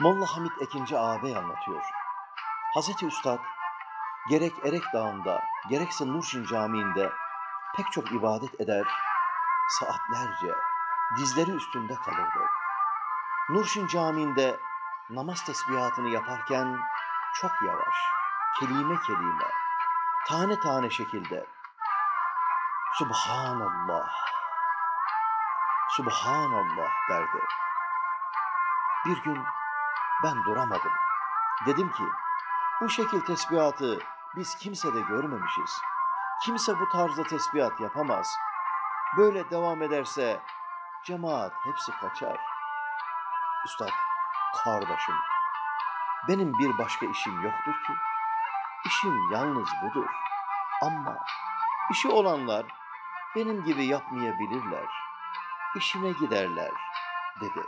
Molla Hamit Ekinci ağabey anlatıyor. Hazreti Üstad gerek Erek Dağı'nda gerekse Nurşin Camii'nde pek çok ibadet eder, saatlerce dizleri üstünde kalırdı. Nurşin Camii'nde namaz tesbihatını yaparken çok yavaş, kelime kelime, tane tane şekilde Subhanallah, Subhanallah derdi. Bir gün ben duramadım. Dedim ki, bu şekil tesbihatı biz kimsede görmemişiz. Kimse bu tarzda tesbihat yapamaz. Böyle devam ederse cemaat hepsi kaçar. Üstad, kardeşim, benim bir başka işim yoktur ki. İşim yalnız budur. Ama işi olanlar benim gibi yapmayabilirler. İşine giderler, dedi.